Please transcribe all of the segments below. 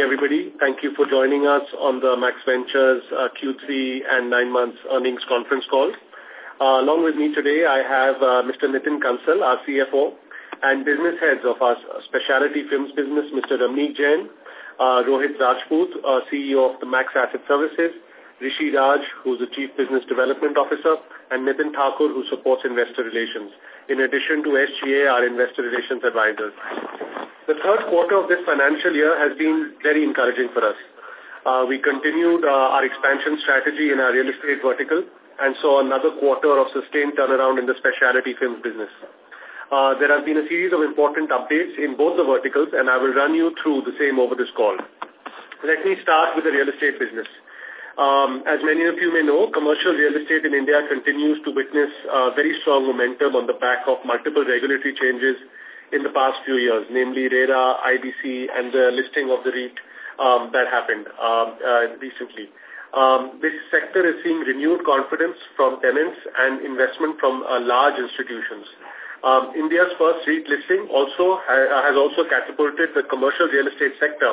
morning, everybody. Thank you for joining us on the Max Ventures uh, Q3 and nine months earnings conference call. Uh, along with me today, I have uh, Mr. Nitin Kansal, our CFO, and business heads of our specialty films business, Mr. Ramneek Jain, uh, Rohit Rajput, uh, CEO of the Max Asset Services, Rishi Raj, who's the Chief Business Development Officer, and Nitin Thakur, who supports investor relations, in addition to SGA, our investor relations advisors. The third quarter of this financial year has been very encouraging for us. Uh, we continued uh, our expansion strategy in our real estate vertical and saw another quarter of sustained turnaround in the specialty films business. Uh, there have been a series of important updates in both the verticals and I will run you through the same over this call. Let me start with the real estate business. Um, as many of you may know, commercial real estate in India continues to witness uh, very strong momentum on the back of multiple regulatory changes in the past few years, namely RERA, IBC, and the listing of the REIT um, that happened um, uh, recently. Um, this sector is seeing renewed confidence from tenants and investment from uh, large institutions. Um, India's first REIT listing also ha has also catapulted the commercial real estate sector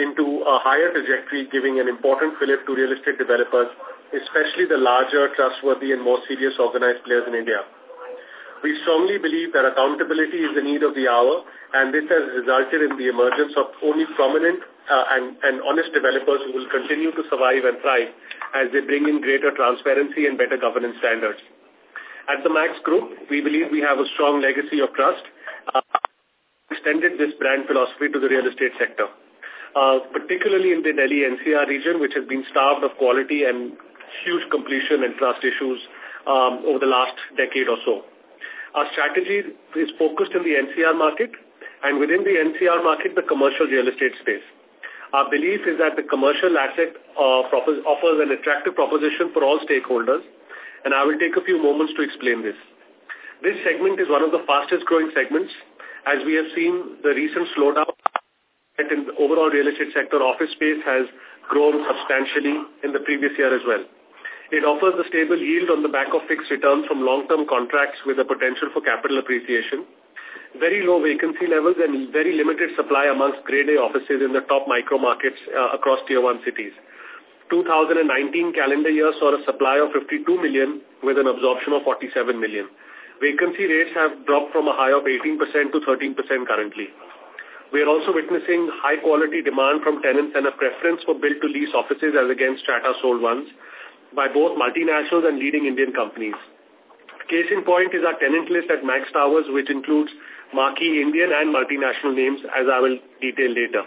into a higher trajectory, giving an important fillip to real estate developers, especially the larger, trustworthy, and more serious organized players in India. We strongly believe that accountability is the need of the hour, and this has resulted in the emergence of only prominent uh, and, and honest developers who will continue to survive and thrive as they bring in greater transparency and better governance standards. At the Max Group, we believe we have a strong legacy of trust, uh, extended this brand philosophy to the real estate sector, uh, particularly in the Delhi NCR region, which has been starved of quality and huge completion and trust issues um, over the last decade or so. Our strategy is focused in the NCR market and within the NCR market, the commercial real estate space. Our belief is that the commercial asset uh, offers an attractive proposition for all stakeholders and I will take a few moments to explain this. This segment is one of the fastest growing segments as we have seen the recent slowdown in the overall real estate sector office space has grown substantially in the previous year as well. It offers a stable yield on the back of fixed returns from long-term contracts with the potential for capital appreciation, very low vacancy levels and very limited supply amongst grade A offices in the top micro markets uh, across tier 1 cities. 2019 calendar year saw a supply of 52 million with an absorption of 47 million. Vacancy rates have dropped from a high of 18% to 13% currently. We are also witnessing high-quality demand from tenants and a preference for built-to-lease offices as against strata-sold ones by both multinationals and leading Indian companies. Case in point is our tenant list at Max Towers, which includes marquee Indian and multinational names, as I will detail later.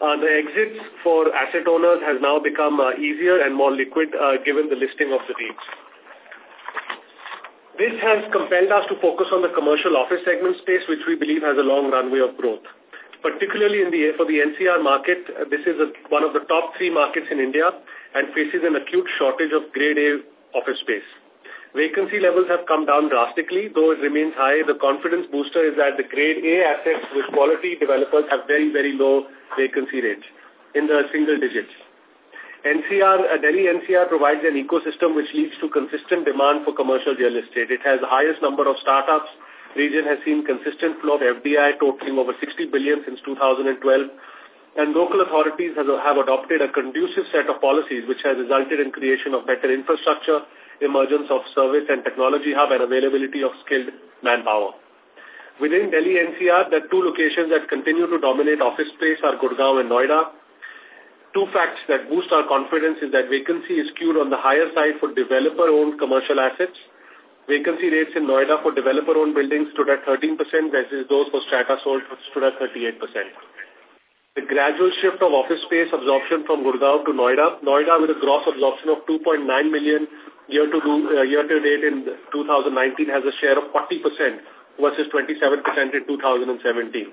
Uh, the exits for asset owners has now become uh, easier and more liquid uh, given the listing of the REITs. This has compelled us to focus on the commercial office segment space, which we believe has a long runway of growth. Particularly in the for the NCR market, this is a, one of the top three markets in India and faces an acute shortage of grade A office space. Vacancy levels have come down drastically, though it remains high. The confidence booster is that the grade A assets with quality developers have very, very low vacancy rates in the single digits. NCR, uh, Delhi NCR provides an ecosystem which leads to consistent demand for commercial real estate. It has the highest number of startups. Region has seen consistent flow of FDI totaling over 60 billion since 2012 and local authorities have, adopted a conducive set of policies which has resulted in creation of better infrastructure, emergence of service and technology hub and availability of skilled manpower. Within Delhi NCR, the two locations that continue to dominate office space are Gurgaon and Noida. Two facts that boost our confidence is that vacancy is skewed on the higher side for developer-owned commercial assets. Vacancy rates in Noida for developer-owned buildings stood at 13% versus those for strata sold stood at 38%. The gradual shift of office space absorption from Gurgaon to Noida, Noida with a gross absorption of 2.9 million year to, do, uh, year to date in 2019 has a share of 40% versus 27% in 2017.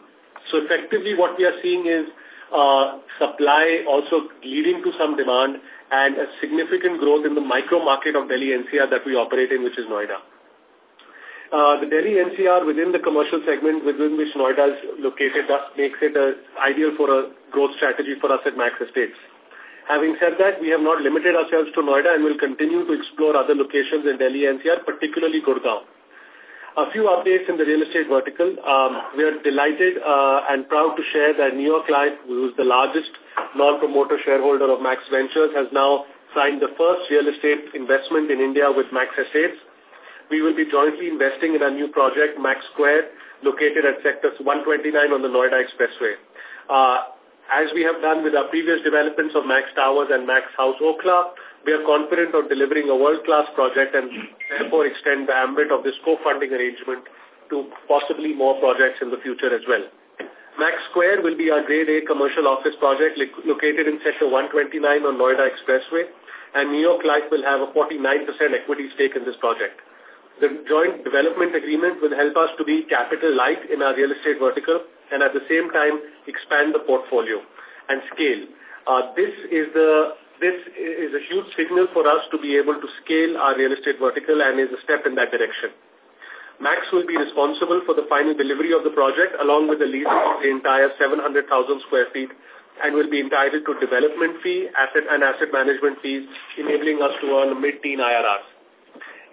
So effectively what we are seeing is uh, supply also leading to some demand and a significant growth in the micro market of Delhi NCR that we operate in, which is Noida. Uh, the Delhi NCR within the commercial segment within which Noida is located thus makes it ideal for a growth strategy for us at Max Estates. Having said that, we have not limited ourselves to Noida and will continue to explore other locations in Delhi NCR, particularly Gurgaon. A few updates in the real estate vertical. Um, we are delighted uh, and proud to share that New York Life, who is the largest non-promoter shareholder of Max Ventures, has now signed the first real estate investment in India with Max Estates. We will be jointly investing in a new project, Max Square, located at Sector 129 on the Noida Expressway. Uh, as we have done with our previous developments of Max Towers and Max House Okhla, we are confident of delivering a world-class project and therefore extend the ambit of this co-funding arrangement to possibly more projects in the future as well. Max Square will be our grade A commercial office project located in sector 129 on Noida Expressway and New York Life will have a 49% equity stake in this project. The joint development agreement will help us to be capital light in our real estate vertical and at the same time expand the portfolio and scale. Uh, this is the this is a huge signal for us to be able to scale our real estate vertical and is a step in that direction. Max will be responsible for the final delivery of the project along with the lease of the entire 700,000 square feet and will be entitled to development fee, asset and asset management fees, enabling us to earn mid-teen IRRs.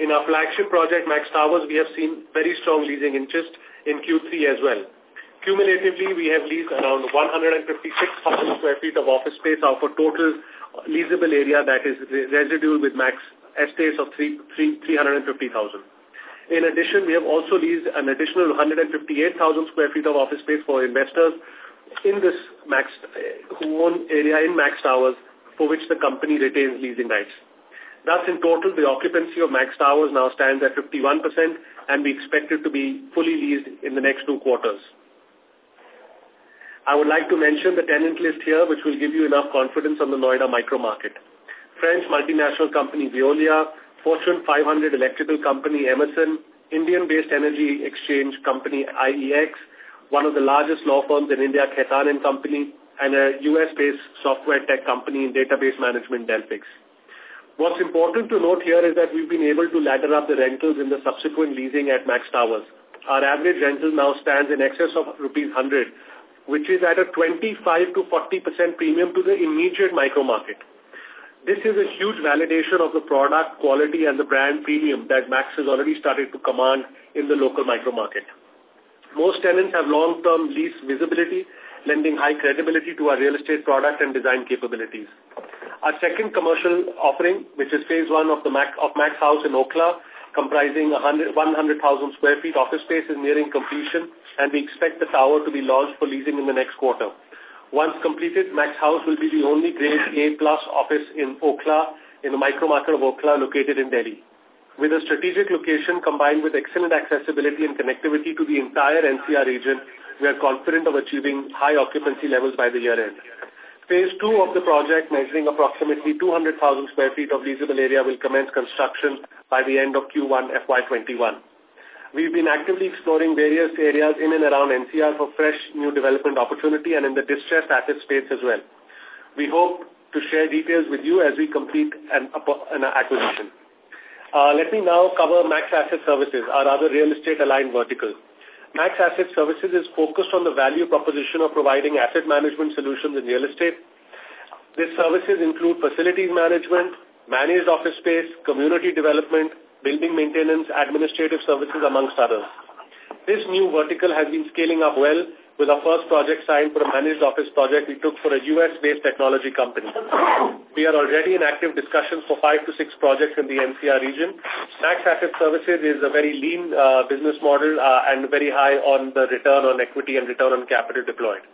In our flagship project, Max Towers, we have seen very strong leasing interest in Q3 as well. Cumulatively, we have leased around 156,000 square feet of office space out of a total leasable area that is residual with max estates of 3, 3, 350,000. In addition, we have also leased an additional 158,000 square feet of office space for investors in this max who own area in Max Towers for which the company retains leasing rights. Thus, in total, the occupancy of Max Towers now stands at 51% and we expect it to be fully leased in the next two quarters. I would like to mention the tenant list here, which will give you enough confidence on the Noida micro market. French multinational company Veolia, Fortune 500 electrical company Emerson, Indian-based energy exchange company IEX, one of the largest law firms in India, Khaitan and Company, and a US-based software tech company in database management, Delphix. What's important to note here is that we've been able to ladder up the rentals in the subsequent leasing at Max Towers. Our average rental now stands in excess of rupees 100 which is at a 25 to 40% premium to the immediate micro market. This is a huge validation of the product quality and the brand premium that Max has already started to command in the local micro market. Most tenants have long-term lease visibility, lending high credibility to our real estate product and design capabilities. Our second commercial offering, which is phase one of the Max, of Max House in Okhla, comprising 100,000 square feet office space is nearing completion and we expect the tower to be launched for leasing in the next quarter. Once completed, Max House will be the only grade A plus office in Okhla, in the micro market of Okhla located in Delhi. With a strategic location combined with excellent accessibility and connectivity to the entire NCR region, we are confident of achieving high occupancy levels by the year end. Phase 2 of the project, measuring approximately 200,000 square feet of leasable area, will commence construction by the end of Q1 FY21. We've been actively exploring various areas in and around NCR for fresh new development opportunity and in the distressed asset space as well. We hope to share details with you as we complete an, an acquisition. Uh, let me now cover Max Asset Services, our other real estate aligned vertical. Max Asset Services is focused on the value proposition of providing asset management solutions in real estate. These services include facilities management, managed office space, community development, building maintenance, administrative services, amongst others. This new vertical has been scaling up well with our first project signed for a managed office project we took for a US-based technology company. We are already in active discussions for five to six projects in the NCR region. Max Asset Services is a very lean uh, business model uh, and very high on the return on equity and return on capital deployed.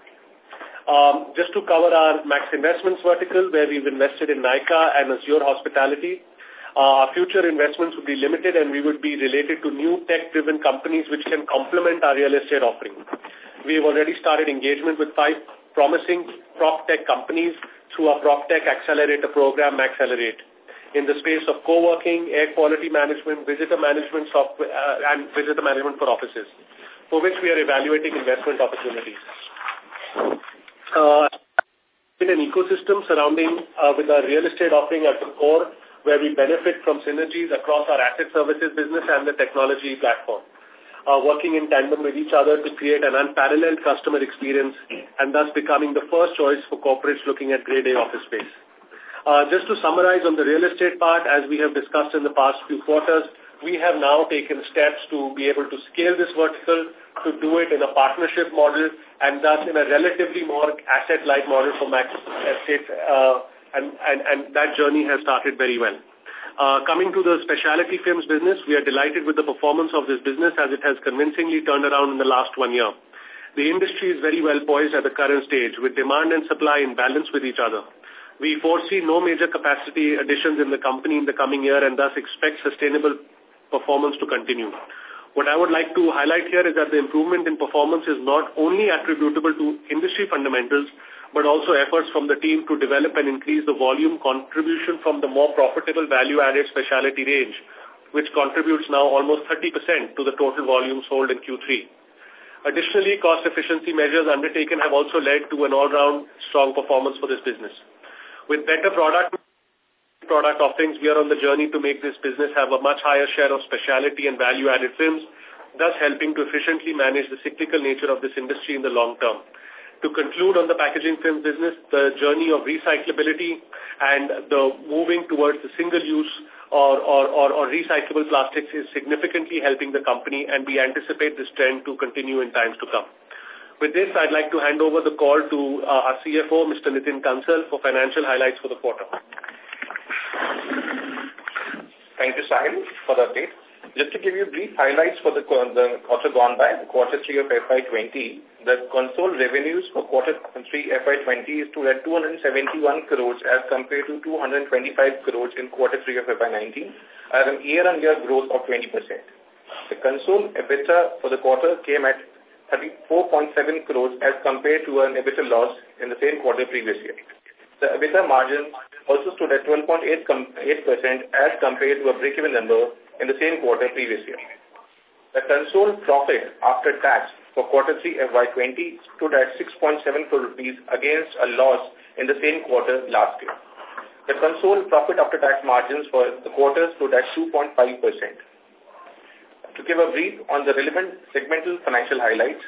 Um, just to cover our Max Investments vertical, where we've invested in Nykaa and Azure Hospitality, uh, our future investments would be limited and we would be related to new tech-driven companies which can complement our real estate offering. We have already started engagement with five promising prop tech companies through our prop tech accelerator program, Accelerate. in the space of co-working, air quality management, visitor management software, uh, and visitor management for offices, for which we are evaluating investment opportunities. Uh, in an ecosystem surrounding uh, with our real estate offering at the core, where we benefit from synergies across our asset services business and the technology platform uh, working in tandem with each other to create an unparalleled customer experience and thus becoming the first choice for corporates looking at grade A office space. Uh, just to summarize on the real estate part, as we have discussed in the past few quarters, we have now taken steps to be able to scale this vertical, to do it in a partnership model, and thus in a relatively more asset-light model for Max Estates, uh, and, and, and that journey has started very well. Uh, coming to the specialty films business, we are delighted with the performance of this business as it has convincingly turned around in the last one year. The industry is very well poised at the current stage, with demand and supply in balance with each other. We foresee no major capacity additions in the company in the coming year and thus expect sustainable performance to continue. What I would like to highlight here is that the improvement in performance is not only attributable to industry fundamentals, but also efforts from the team to develop and increase the volume contribution from the more profitable value-added specialty range, which contributes now almost 30% to the total volume sold in Q3. Additionally, cost efficiency measures undertaken have also led to an all-round strong performance for this business. With better product product offerings, we are on the journey to make this business have a much higher share of specialty and value-added films, thus helping to efficiently manage the cyclical nature of this industry in the long term. To conclude on the packaging film business, the journey of recyclability and the moving towards the single-use or, or, or, or recyclable plastics is significantly helping the company and we anticipate this trend to continue in times to come. With this, I'd like to hand over the call to uh, our CFO, Mr. Nitin Kansal, for financial highlights for the quarter. Thank you, Sahil, for the update. Just to give you brief highlights for the, the quarter gone by, the quarter 3 of FY20, the console revenues for quarter 3 FY20 is to at 271 crores as compared to 225 crores in quarter 3 of FY19, as an year-on-year -year growth of 20%. The console EBITDA for the quarter came at 34.7 crores as compared to an EBITDA loss in the same quarter previous year. The EBITDA margin also stood at 12.8% as compared to a break-even number in the same quarter previous year. The consolidated profit after tax for quarter 3 FY20 stood at 6.7 crore rupees against a loss in the same quarter last year. The consolidated profit after tax margins for the quarter stood at 2.5%. To give a brief on the relevant segmental financial highlights,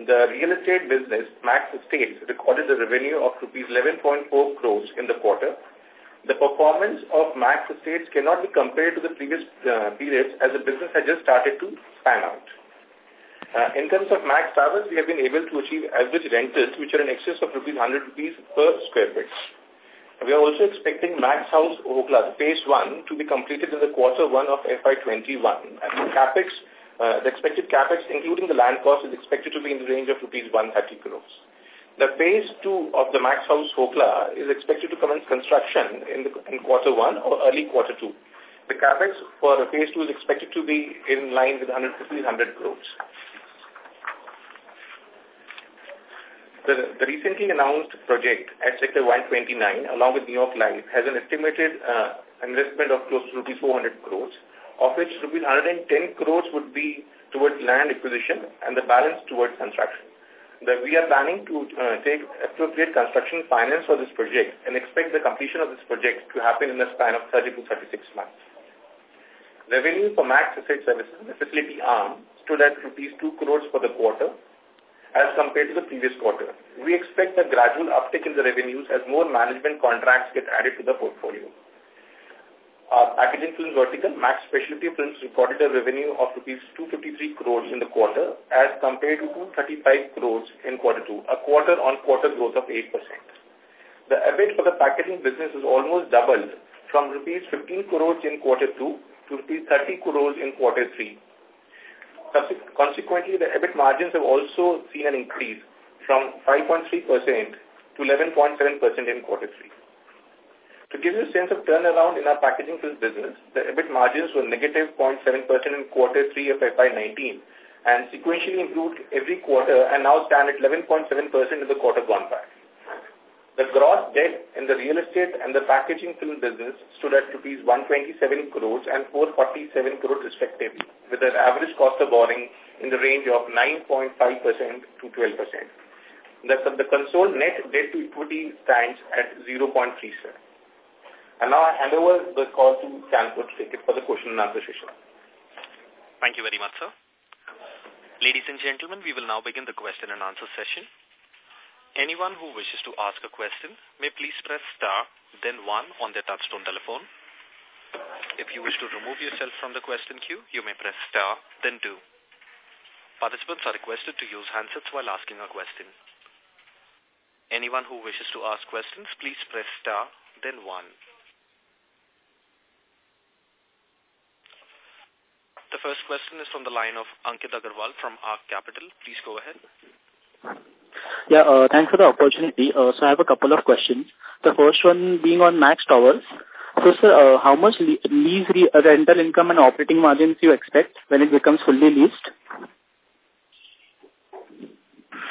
the real estate business, Max Estates, recorded a revenue of rupees 11.4 crores in the quarter, the performance of Max Estates cannot be compared to the previous uh, periods as the business had just started to span out. Uh, in terms of Max Towers, we have been able to achieve average rentals which are in excess of rupees 100 rupees per square foot. We are also expecting Max House phase 1, to be completed in the quarter 1 of FY21. And the capex, uh, the expected capex, including the land cost, is expected to be in the range of rupees 130 crores. The phase two of the Max House Okhla is expected to commence construction in, the, in quarter one or early quarter two. The capex for phase two is expected to be in line with 150 100 crores. The, the recently announced project at Sector 129, along with New York Life, has an estimated uh, investment of close to rupees 400 crores, of which rupees 110 crores would be towards land acquisition and the balance towards construction that we are planning to uh, take appropriate construction finance for this project and expect the completion of this project to happen in the span of 30 to 36 months. Revenue for Max Asset Services, the facility arm, stood at rupees 2 crores for the quarter as compared to the previous quarter. We expect a gradual uptick in the revenues as more management contracts get added to the portfolio. Our packaging film vertical, Max Specialty Films, recorded a revenue of rupees 253 crores in the quarter as compared to 235 crores in quarter two, a quarter-on-quarter -quarter growth of 8%. The EBIT for the packaging business is almost doubled from rupees 15 crores in quarter two to rupees 30 crores in quarter three. Consequently, the EBIT margins have also seen an increase from 5.3% to 11.7% in quarter three. To give you a sense of turnaround in our packaging film business, the EBIT margins were negative 0.7% in quarter 3 of FY19 and sequentially improved every quarter and now stand at 11.7% in the quarter gone by. The gross debt in the real estate and the packaging film business stood at rupees 127 crores and 447 crores respectively, with an average cost of borrowing in the range of 9.5% to 12%. The, the console net debt to equity stands at 0.37. And now I hand over the call to Stanford it for the question and answer session. Thank you very much, sir. Ladies and gentlemen, we will now begin the question and answer session. Anyone who wishes to ask a question may please press star, then one on their touchtone telephone. If you wish to remove yourself from the question queue, you may press star, then two. Participants are requested to use handsets while asking a question. Anyone who wishes to ask questions, please press star, then one. The first question is from the line of Ankit Agarwal from ARC Capital. Please go ahead. Yeah, uh, thanks for the opportunity. Uh, so I have a couple of questions. The first one being on Max Towers. So, sir, uh, how much lease re rental income and operating margins you expect when it becomes fully leased?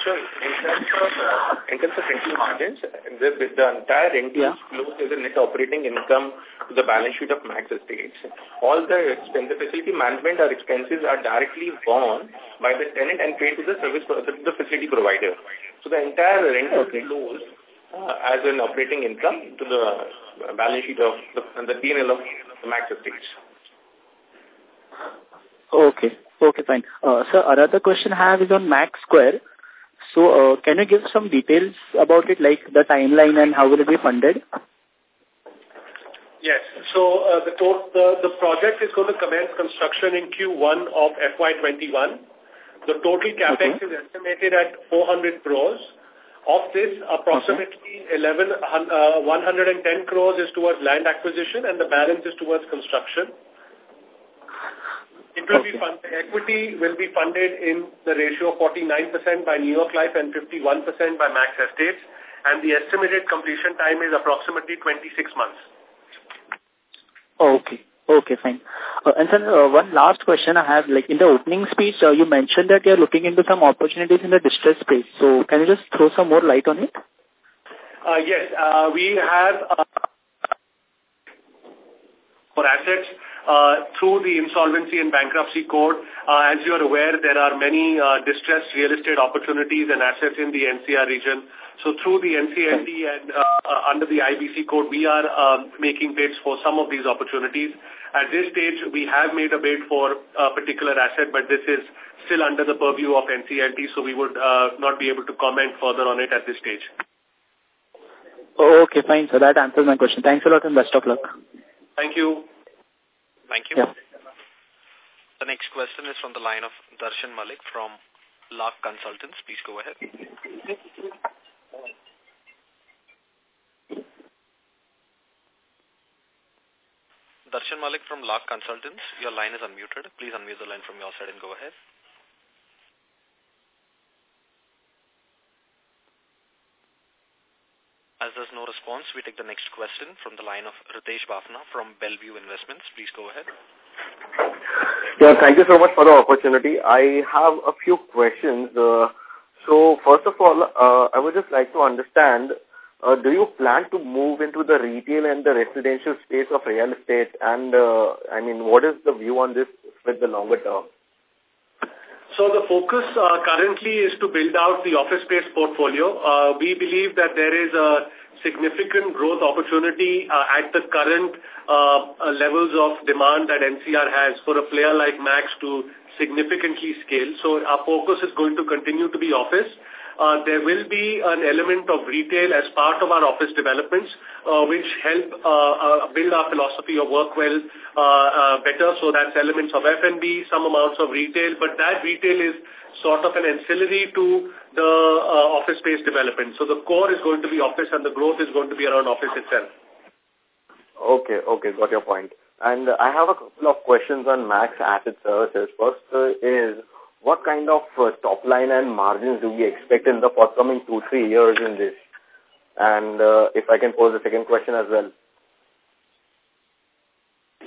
So in terms of uh, in terms of rental margins, the, the entire rental yeah. flows as a net operating income to the balance sheet of Max Estates. All the expense, the facility management or expenses are directly borne by the tenant and paid to the service the, the facility provider. So the entire rental okay. flows uh, as an operating income to the balance sheet of the, the P&L of Max Estates. Okay. Okay, fine. Uh, so another question I have is on Max Square. So uh, can you give some details about it, like the timeline and how will it be funded? Yes. So uh, the, the, the project is going to commence construction in Q1 of FY21. The total capex okay. is estimated at 400 crores. Of this, approximately okay. 11, uh, 110 crores is towards land acquisition and the balance is towards construction. It will okay. be funded, equity will be funded in the ratio of 49% by New York Life and 51% by Max Estates, and the estimated completion time is approximately 26 months. Okay. Okay, fine. Uh, and then uh, one last question I have, like in the opening speech, uh, you mentioned that you're looking into some opportunities in the distress space. So can you just throw some more light on it? Uh, yes, uh, we have uh, for assets uh, through the Insolvency and Bankruptcy Code. Uh, as you are aware, there are many uh, distressed real estate opportunities and assets in the NCR region. So through the NCLT and uh, uh, under the IBC code, we are um, making bids for some of these opportunities. At this stage, we have made a bid for a particular asset, but this is still under the purview of NCLT, so we would uh, not be able to comment further on it at this stage. Okay, fine. So that answers my question. Thanks a lot and best of luck. Thank you. Yeah. The next question is from the line of Darshan Malik from Lark Consultants. Please go ahead. Darshan Malik from Lark Consultants, your line is unmuted. Please unmute the line from your side and go ahead. As there's no response, we take the next question from the line of Ritesh Bafna from Bellevue Investments. Please go ahead. Yeah, thank you so much for the opportunity. I have a few questions. Uh, so, first of all, uh, I would just like to understand, uh, do you plan to move into the retail and the residential space of real estate? And, uh, I mean, what is the view on this with the longer term? So the focus uh, currently is to build out the office space portfolio. Uh, we believe that there is a significant growth opportunity uh, at the current uh, uh levels of demand that NCR has for a player like Max to significantly scale. So our focus is going to continue to be office uh, there will be an element of retail as part of our office developments, uh, which help uh, uh, build our philosophy of work well uh, uh, better. So that's elements of F&B, some amounts of retail, but that retail is sort of an ancillary to the uh, office space development. So the core is going to be office and the growth is going to be around office itself. Okay, okay, got your point. And I have a couple of questions on Max Asset Services. First uh, is, what kind of uh, top line and margins do we expect in the forthcoming two, three years in this? And uh, if I can pose a second question as well.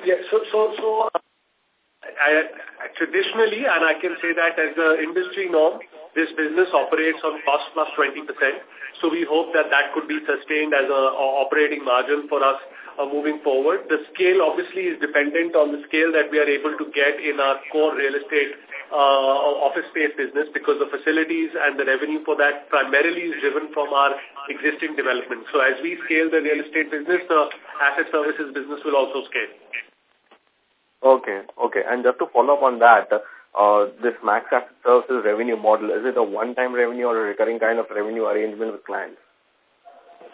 Yeah, so, so, so uh, I, traditionally, and I can say that as the industry norm, this business operates on cost plus 20%. So we hope that that could be sustained as a, a operating margin for us uh, moving forward. The scale obviously is dependent on the scale that we are able to get in our core real estate uh, office space business because the facilities and the revenue for that primarily is driven from our existing development. So as we scale the real estate business, the asset services business will also scale. Okay, okay. And just to follow up on that, uh, this Max Asset Services revenue model, is it a one-time revenue or a recurring kind of revenue arrangement with clients?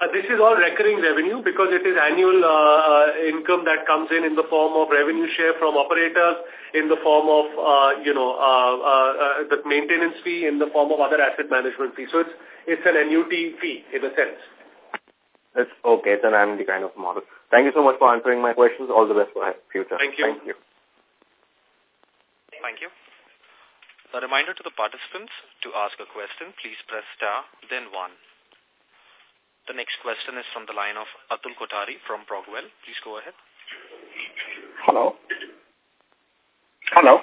Uh, this is all recurring revenue because it is annual uh, income that comes in in the form of revenue share from operators, in the form of, uh, you know, uh, uh, uh, the maintenance fee, in the form of other asset management fee. So it's, it's an annuity fee in a sense. It's okay. It's an annuity kind of model. Thank you so much for answering my questions. All the best for future. Thank you. Thank you. Thank you. A reminder to the participants to ask a question, please press star, then one. The next question is from the line of Atul Kothari from Progwell. Please go ahead. Hello. Hello.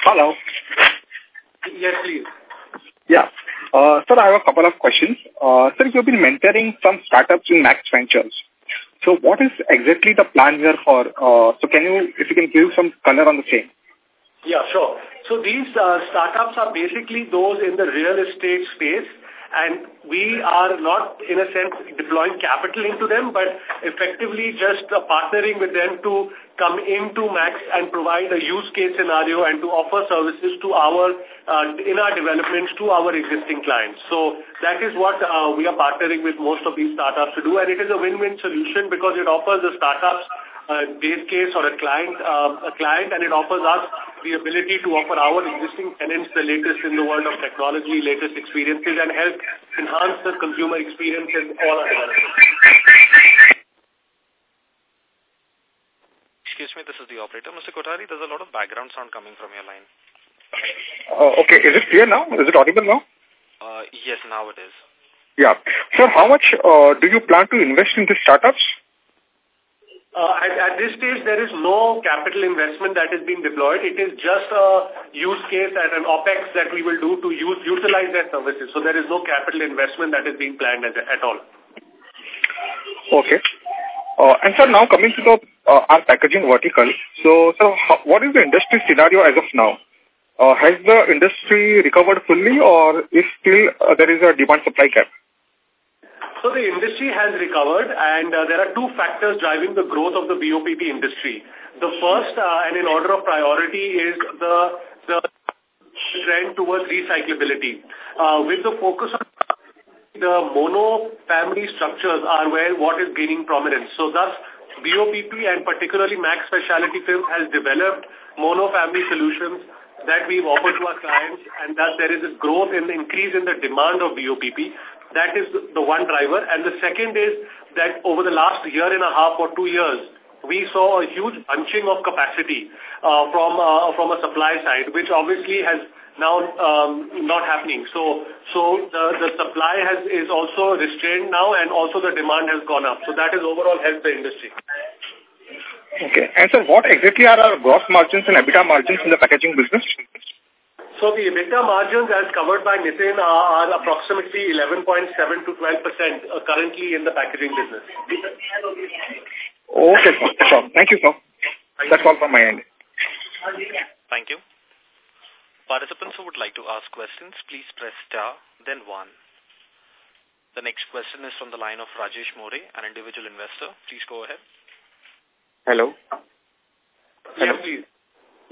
Hello. Yes, please. Yeah. Uh, sir, I have a couple of questions. Uh, sir, you've been mentoring some startups in Max Ventures. So what is exactly the plan here for? Uh, so can you, if you can give some color on the same? Yeah, sure. So these uh, startups are basically those in the real estate space and we are not, in a sense, deploying capital into them, but effectively just uh, partnering with them to come into Max and provide a use case scenario and to offer services to our, uh, in our developments to our existing clients. So that is what uh, we are partnering with most of these startups to do, and it is a win-win solution because it offers the startups a base case or a client, uh, a client, and it offers us the ability to offer our existing tenants the latest in the world of technology, latest experiences, and help enhance the consumer experience in all our developments. Excuse me, this is the operator. Mr. Kothari, there's a lot of background sound coming from your line. Uh, okay, is it clear now? Is it audible now? Uh, yes, now it is. Yeah. Sir, how much uh, do you plan to invest in these startups? Uh, at, at this stage, there is no capital investment that is being deployed. It is just a use case and an OPEX that we will do to use utilize their services. So there is no capital investment that is being planned at, at all. Okay. Uh, and sir, now coming to the uh, our packaging vertical. So, sir, what is the industry scenario as of now? Uh, has the industry recovered fully or is still uh, there is a demand-supply gap? So the industry has recovered and uh, there are two factors driving the growth of the BOPP industry. The first uh, and in order of priority is the, the trend towards recyclability. Uh, with the focus on the mono family structures are where what is gaining prominence. So thus BOPP and particularly Max Specialty Films has developed mono family solutions that we've offered to our clients and thus there is a growth in the increase in the demand of BOPP. That is the one driver. And the second is that over the last year and a half or two years, we saw a huge bunching of capacity uh, from uh, from a supply side, which obviously has now um, not happening. So so the, the supply has is also restrained now and also the demand has gone up. So that has overall helped the industry. Okay. And sir, what exactly are our gross margins and EBITDA margins in the packaging business? So the EBITDA margins as covered by Nitin are, are approximately 11.7 to 12% uh, currently in the packaging business. Okay, sir. Sure. Thank you, sir. That's all from my end. Thank you. Participants who would like to ask questions, please press star, then one. The next question is from the line of Rajesh More, an individual investor. Please go ahead. Hello. Hello. Yes, please.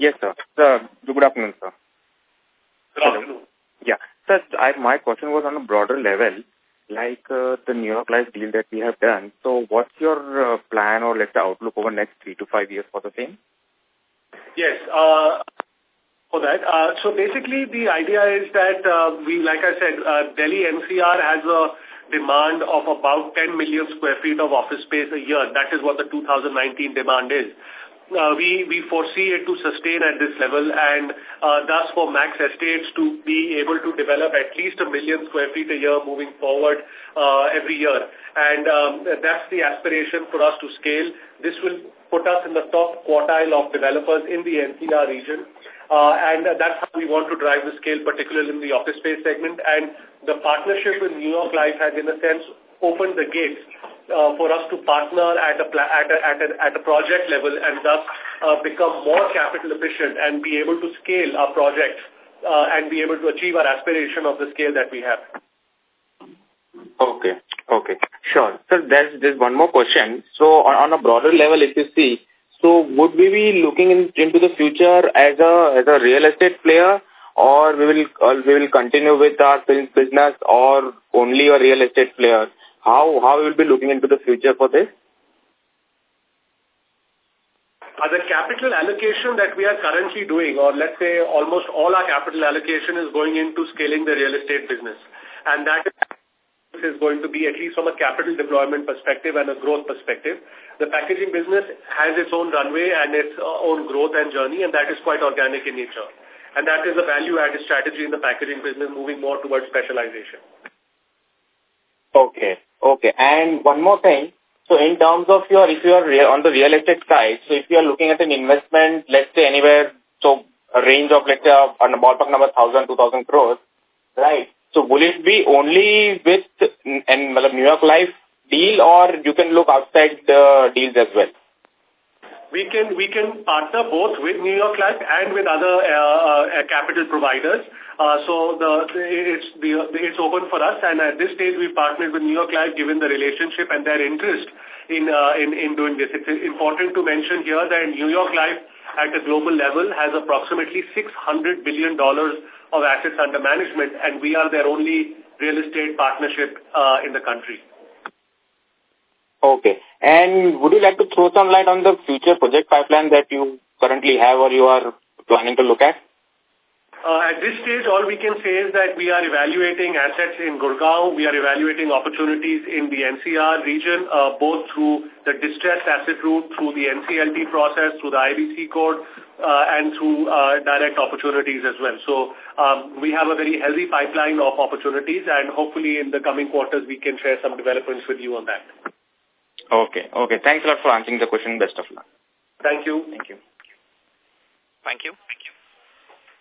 Yes, sir. Sir, good afternoon, sir. Good afternoon. Yeah. Sir, I, my question was on a broader level, like uh, the New York Life deal that we have done. So what's your uh, plan or let's say outlook over next three to five years for the same? Yes. Uh, for that. Uh, so basically the idea is that uh, we, like I said, uh, Delhi NCR has a demand of about 10 million square feet of office space a year. That is what the 2019 demand is uh, we, we foresee it to sustain at this level and uh, thus for Max Estates to be able to develop at least a million square feet a year moving forward uh, every year. And um, that's the aspiration for us to scale. This will put us in the top quartile of developers in the NCR region. Uh, and that's how we want to drive the scale, particularly in the office space segment. And the partnership with New York Life has, in a sense, opened the gates uh, for us to partner at a, at a, at a, at a project level and thus uh, become more capital efficient and be able to scale our projects uh, and be able to achieve our aspiration of the scale that we have. Okay, okay, sure. So there's, there's one more question. So on, on a broader level, if you see, so would we be looking in, into the future as a as a real estate player, or we will uh, we will continue with our business or only a real estate player? How how we will be looking into the future for this? Uh, the capital allocation that we are currently doing, or let's say almost all our capital allocation is going into scaling the real estate business. And that is going to be, at least from a capital deployment perspective and a growth perspective. The packaging business has its own runway and its own growth and journey, and that is quite organic in nature. And that is a value-added strategy in the packaging business, moving more towards specialization. Okay, okay. And one more thing, so in terms of your, if you are real, on the real estate side, so if you are looking at an investment, let's say anywhere, so a range of, let's say, uh, on a ballpark number, 1,000, 2,000 crores, right? So will it be only with and New York Life deal or you can look outside the deals as well? We can we can partner both with New York Life and with other uh, uh, capital providers. Uh, so the, it's the, it's open for us, and at this stage we partnered with New York Life given the relationship and their interest in uh, in in doing this. It's important to mention here that New York Life at a global level has approximately $600 billion of assets under management, and we are their only real estate partnership uh, in the country. Okay. And would you like to throw some light on the future project pipeline that you currently have or you are planning to look at? Uh, at this stage, all we can say is that we are evaluating assets in Gurgaon. We are evaluating opportunities in the NCR region, uh, both through the distressed asset route, through the NCLT process, through the IBC code, uh, and through uh, direct opportunities as well. So um, we have a very healthy pipeline of opportunities, and hopefully in the coming quarters we can share some developments with you on that. Okay. Okay. Thanks a lot for answering the question. Best of luck. Thank you. Thank you. Thank you. Thank you.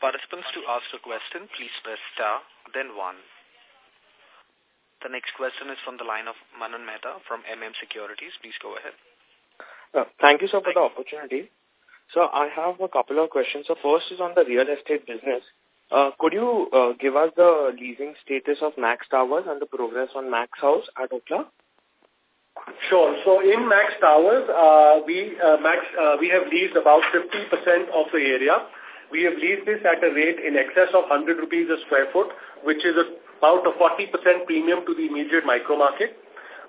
Participants to ask a question, please press star, then one. The next question is from the line of Manan Mehta from MM Securities. Please go ahead. Uh, thank you, sir, for the opportunity. So I have a couple of questions. So first is on the real estate business. Uh, could you uh, give us the leasing status of Max Towers and the progress on Max House at Okhla? Sure. So in Max Towers, uh, we uh, Max uh, we have leased about 50% of the area. We have leased this at a rate in excess of 100 rupees a square foot, which is about a 40% premium to the immediate micro market.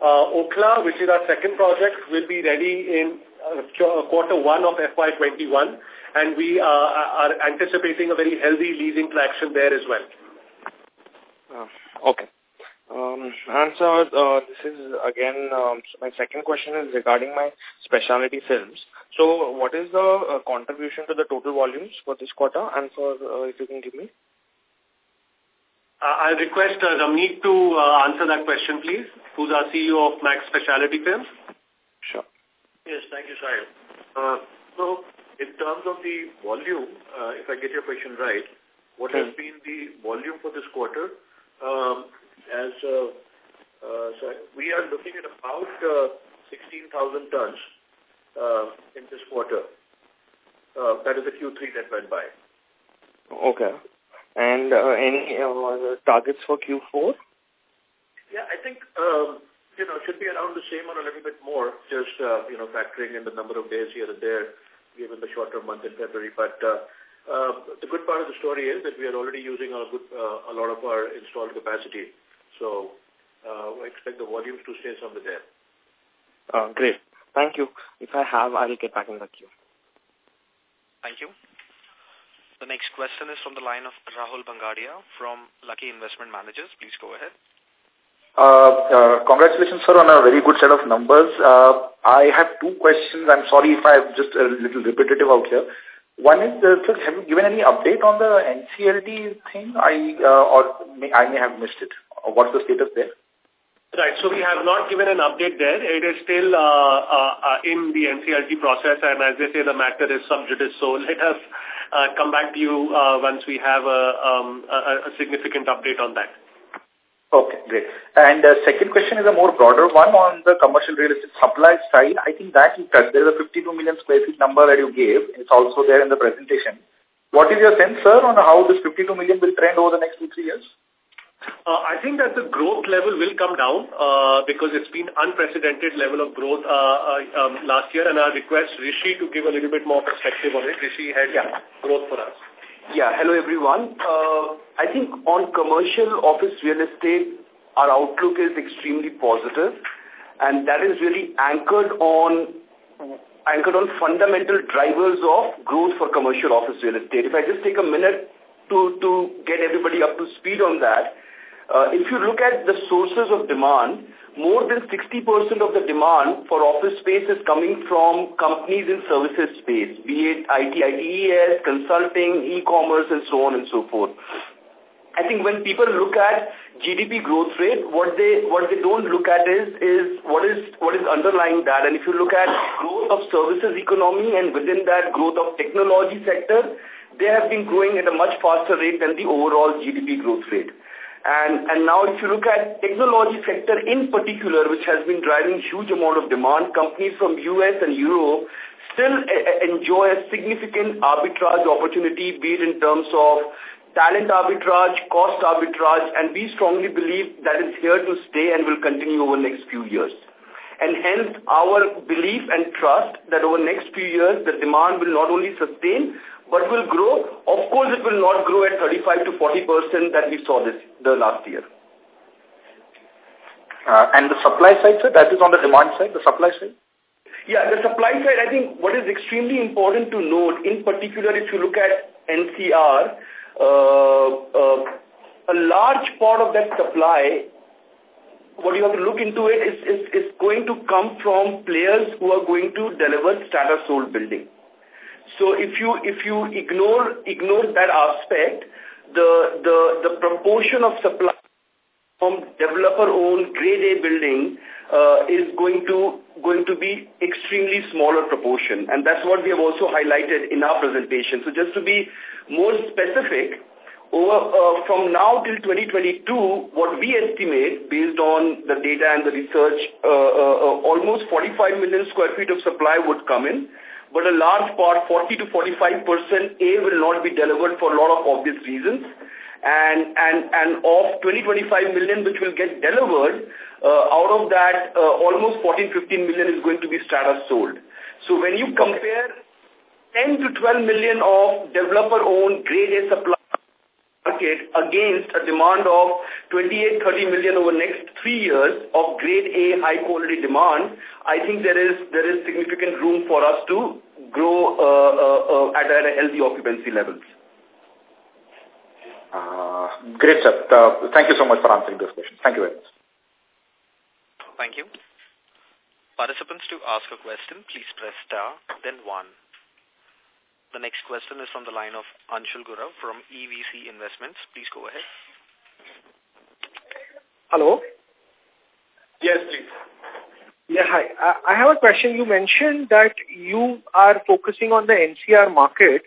Uh, Okhla, which is our second project, will be ready in uh, quarter one of FY21, and we uh, are anticipating a very healthy leasing traction there as well. Uh, okay. Um, and so uh, this is again, um, my second question is regarding my specialty films. So what is the uh, contribution to the total volumes for this quarter and for, uh, if you can give me? Uh, I request uh, Ramneek to uh, answer that question, please, who's our CEO of Max Specialty Films. Sure. Yes, thank you, Sahil. Uh, so, in terms of the volume, uh, if I get your question right, what has been the volume for this quarter? Um, as uh, uh, so we are looking at about uh, 16,000 tons uh, in this quarter. Uh, that is the Q3 that went by. Okay. And uh, any uh, targets for Q4? Yeah, I think, um, you know, should be around the same or a little bit more, just, uh, you know, factoring in the number of days here and there, given the shorter month in February. But uh, uh, the good part of the story is that we are already using a, good, uh, a lot of our installed capacity. So uh, I expect the volumes to stay somewhere there. Uh, great. Thank you. If I have, I will get back in the queue. Thank you. The next question is from the line of Rahul Bangadia from Lucky Investment Managers. Please go ahead. Uh, uh, congratulations, sir, on a very good set of numbers. Uh, I have two questions. I'm sorry if I'm just a little repetitive out here. One is, uh, sir, have you given any update on the NCLT thing? I uh, or may, I may have missed it. What's the status there? Right. So we have not given an update there. It is still uh, uh, uh, in the NCLT process, and as they say, the matter is sub judice. So let us uh, come back to you uh, once we have a, um, a, a significant update on that. Okay, great. And the uh, second question is a more broader one on the commercial real estate supply side. I think that you touched. There is a 52 million square feet number that you gave. It's also there in the presentation. What is your sense, sir, on how this 52 million will trend over the next two, three years? Uh, I think that the growth level will come down uh, because it's been unprecedented level of growth uh, uh, um, last year and I request Rishi to give a little bit more perspective on it. Rishi had yeah. growth for us. Yeah, hello everyone. Uh, I think on commercial office real estate, our outlook is extremely positive and that is really anchored on anchored on fundamental drivers of growth for commercial office real estate. If I just take a minute to, to get everybody up to speed on that, uh, if you look at the sources of demand, more than 60% of the demand for office space is coming from companies in services space, be it IT, ITES, consulting, e-commerce, and so on and so forth. I think when people look at GDP growth rate, what they what they don't look at is is what is what is underlying that. And if you look at growth of services economy and within that growth of technology sector, they have been growing at a much faster rate than the overall GDP growth rate. And, and now if you look at technology sector in particular, which has been driving huge amount of demand, companies from US and Europe still enjoy a significant arbitrage opportunity, be it in terms of talent arbitrage, cost arbitrage, and we strongly believe that is here to stay and will continue over the next few years. And hence, our belief and trust that over the next few years, the demand will not only sustain, but will grow. Of course, it will not grow at 35 to 40% that we saw this the last year. Uh, and the supply side, sir, that is on the demand side, the supply side? Yeah, the supply side, I think what is extremely important to note, in particular if you look at NCR, uh, uh, a large part of that supply, what you have to look into it is, is, is going to come from players who are going to deliver strata sold building. So if you if you ignore ignore that aspect, the the the proportion of supply from developer-owned Grade A building uh, is going to going to be extremely smaller proportion, and that's what we have also highlighted in our presentation. So just to be more specific, over, uh, from now till 2022, what we estimate based on the data and the research, uh, uh, uh almost 45 million square feet of supply would come in, but a large part, 40 to 45 percent, A will not be delivered for a lot of obvious reasons. And, and, and of 20, 25 million which will get delivered, uh, out of that, uh, almost 14, 15 million is going to be strata sold. So when you compare 10 to 12 million of developer-owned grade A supply against a demand of 28, 30 million over next three years of grade A high quality demand, I think there is there is significant room for us to grow uh, uh, uh, at, at a healthy occupancy levels. Uh, great, sir. Uh, thank you so much for answering those questions. Thank you very much. Thank you. Participants to ask a question, please press star, then one. The next question is from the line of Anshul Gura from EVC Investments. Please go ahead. Hello? Yes, please. Yeah, hi. I have a question. You mentioned that you are focusing on the NCR market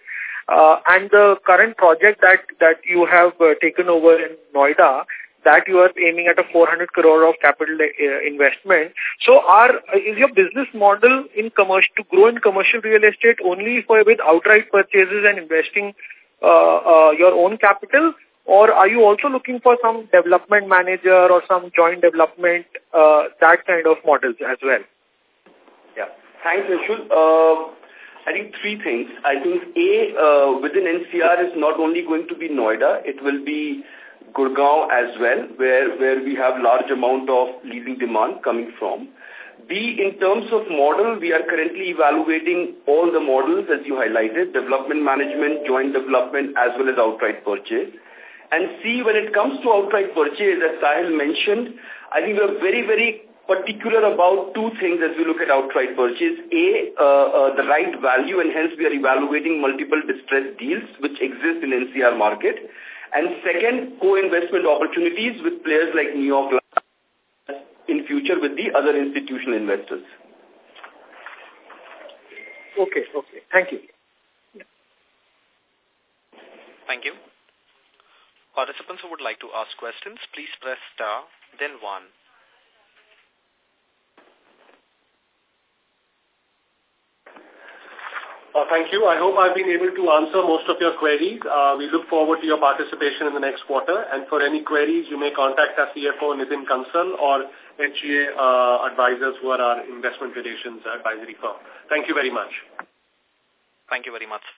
uh, and the current project that, that you have uh, taken over in Noida that you are aiming at a 400 crore of capital uh, investment. So are is your business model in commercial to grow in commercial real estate only for with outright purchases and investing uh, uh, your own capital or are you also looking for some development manager or some joint development, uh, that kind of models as well? Yeah. Thanks, Anshul. Uh, I think three things. I think A, uh, within NCR is not only going to be Noida, it will be Gurgaon as well, where, where we have large amount of leasing demand coming from. B, in terms of model, we are currently evaluating all the models as you highlighted, development management, joint development, as well as outright purchase. And C, when it comes to outright purchase, as Sahil mentioned, I think we are very, very particular about two things as we look at outright purchase. A, uh, uh, the right value, and hence we are evaluating multiple distressed deals which exist in NCR market. And second, co-investment opportunities with players like New York in future with the other institutional investors. Okay, okay. Thank you. Thank you. Participants who would like to ask questions, please press star, then one. Uh, thank you. I hope I've been able to answer most of your queries. Uh, we look forward to your participation in the next quarter. And for any queries, you may contact our CFO, Nitin Kansal, or HGA uh, advisors who are our investment relations advisory firm. Thank you very much. Thank you very much.